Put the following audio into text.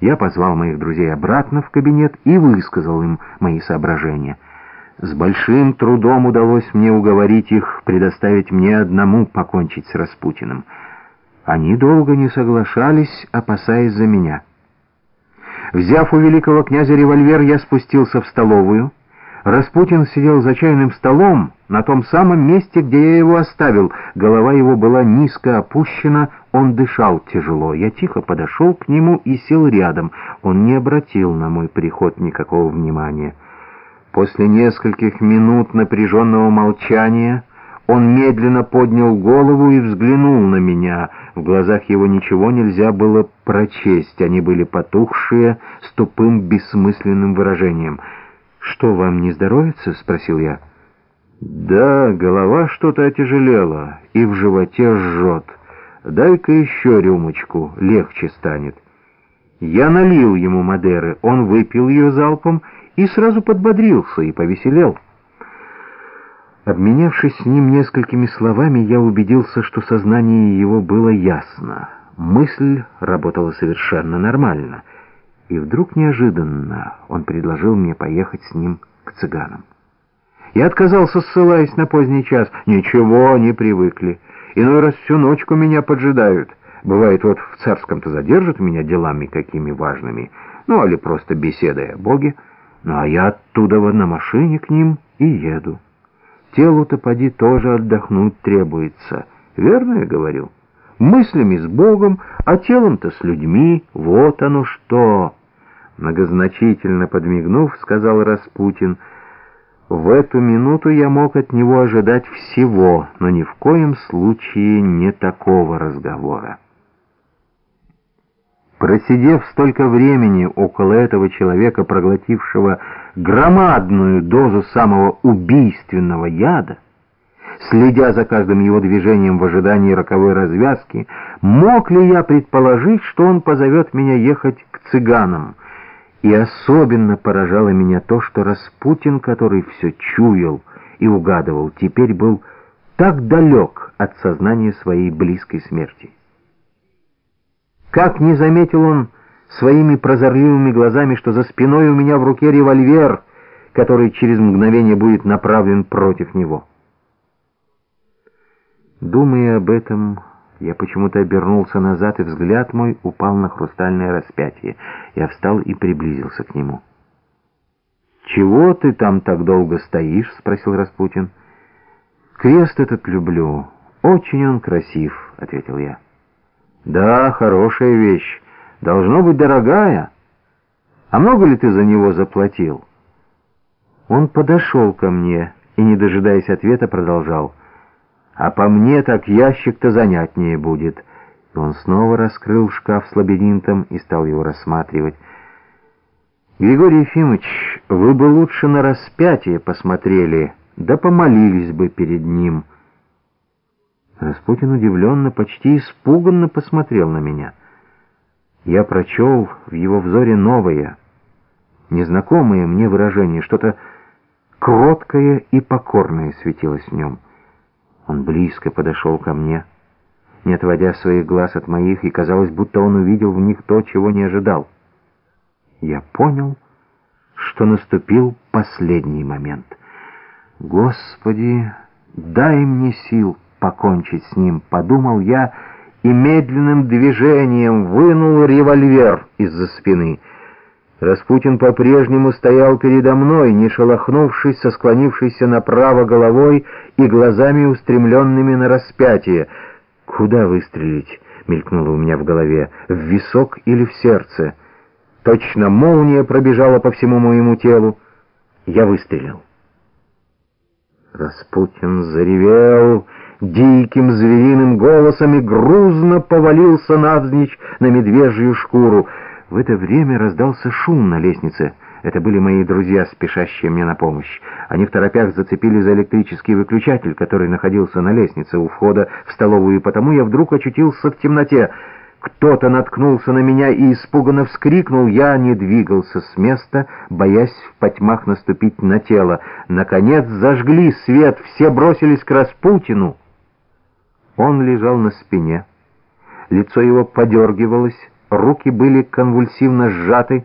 Я позвал моих друзей обратно в кабинет и высказал им мои соображения. С большим трудом удалось мне уговорить их предоставить мне одному покончить с Распутиным. Они долго не соглашались, опасаясь за меня. Взяв у великого князя револьвер, я спустился в столовую. Распутин сидел за чайным столом на том самом месте, где я его оставил. Голова его была низко опущена, он дышал тяжело. Я тихо подошел к нему и сел рядом. Он не обратил на мой приход никакого внимания. После нескольких минут напряженного молчания он медленно поднял голову и взглянул на меня. В глазах его ничего нельзя было прочесть, они были потухшие, с тупым бессмысленным выражением — «Что, вам не здоровится?» — спросил я. «Да, голова что-то отяжелела и в животе жжет. Дай-ка еще рюмочку, легче станет». Я налил ему Мадеры, он выпил ее залпом и сразу подбодрился и повеселел. Обменявшись с ним несколькими словами, я убедился, что сознание его было ясно. Мысль работала совершенно нормально — и вдруг неожиданно он предложил мне поехать с ним к цыганам. Я отказался, ссылаясь на поздний час. Ничего, не привыкли. Иной раз всю ночку меня поджидают. Бывает, вот в царском-то задержат меня делами какими важными, ну, или просто беседой о Боге. Ну, а я оттуда на машине к ним и еду. Телу-то поди тоже отдохнуть требуется. Верно я говорю? Мыслями с Богом, а телом-то с людьми. Вот оно что... Многозначительно подмигнув, сказал Распутин, «В эту минуту я мог от него ожидать всего, но ни в коем случае не такого разговора». Просидев столько времени около этого человека, проглотившего громадную дозу самого убийственного яда, следя за каждым его движением в ожидании роковой развязки, мог ли я предположить, что он позовет меня ехать к цыганам, и особенно поражало меня то, что Распутин, который все чуял и угадывал, теперь был так далек от сознания своей близкой смерти. Как не заметил он своими прозорливыми глазами, что за спиной у меня в руке револьвер, который через мгновение будет направлен против него. Думая об этом, я почему-то обернулся назад, и взгляд мой упал на хрустальное распятие. Я встал и приблизился к нему. «Чего ты там так долго стоишь?» — спросил Распутин. «Крест этот люблю. Очень он красив», — ответил я. «Да, хорошая вещь. Должно быть дорогая. А много ли ты за него заплатил?» Он подошел ко мне и, не дожидаясь ответа, продолжал. А по мне так ящик-то занятнее будет. И он снова раскрыл шкаф с лабиринтом и стал его рассматривать. Григорий Ефимович, вы бы лучше на распятие посмотрели, да помолились бы перед ним. Распутин удивленно, почти испуганно посмотрел на меня. Я прочел в его взоре новое, незнакомое мне выражение, что-то кроткое и покорное светилось в нем. Он близко подошел ко мне, не отводя своих глаз от моих, и казалось, будто он увидел в них то, чего не ожидал. Я понял, что наступил последний момент. «Господи, дай мне сил покончить с ним», — подумал я, и медленным движением вынул револьвер из-за спины — Распутин по-прежнему стоял передо мной, не шелохнувшись, со склонившейся направо головой и глазами устремленными на распятие. «Куда выстрелить?» — мелькнуло у меня в голове. «В висок или в сердце?» Точно молния пробежала по всему моему телу. Я выстрелил. Распутин заревел диким звериным голосом и грузно повалился навзничь на медвежью шкуру. В это время раздался шум на лестнице. Это были мои друзья, спешащие мне на помощь. Они в торопях зацепили за электрический выключатель, который находился на лестнице у входа в столовую, и потому я вдруг очутился в темноте. Кто-то наткнулся на меня и испуганно вскрикнул. Я не двигался с места, боясь в потьмах наступить на тело. Наконец зажгли свет, все бросились к Распутину. Он лежал на спине. Лицо его подергивалось, руки были конвульсивно сжаты,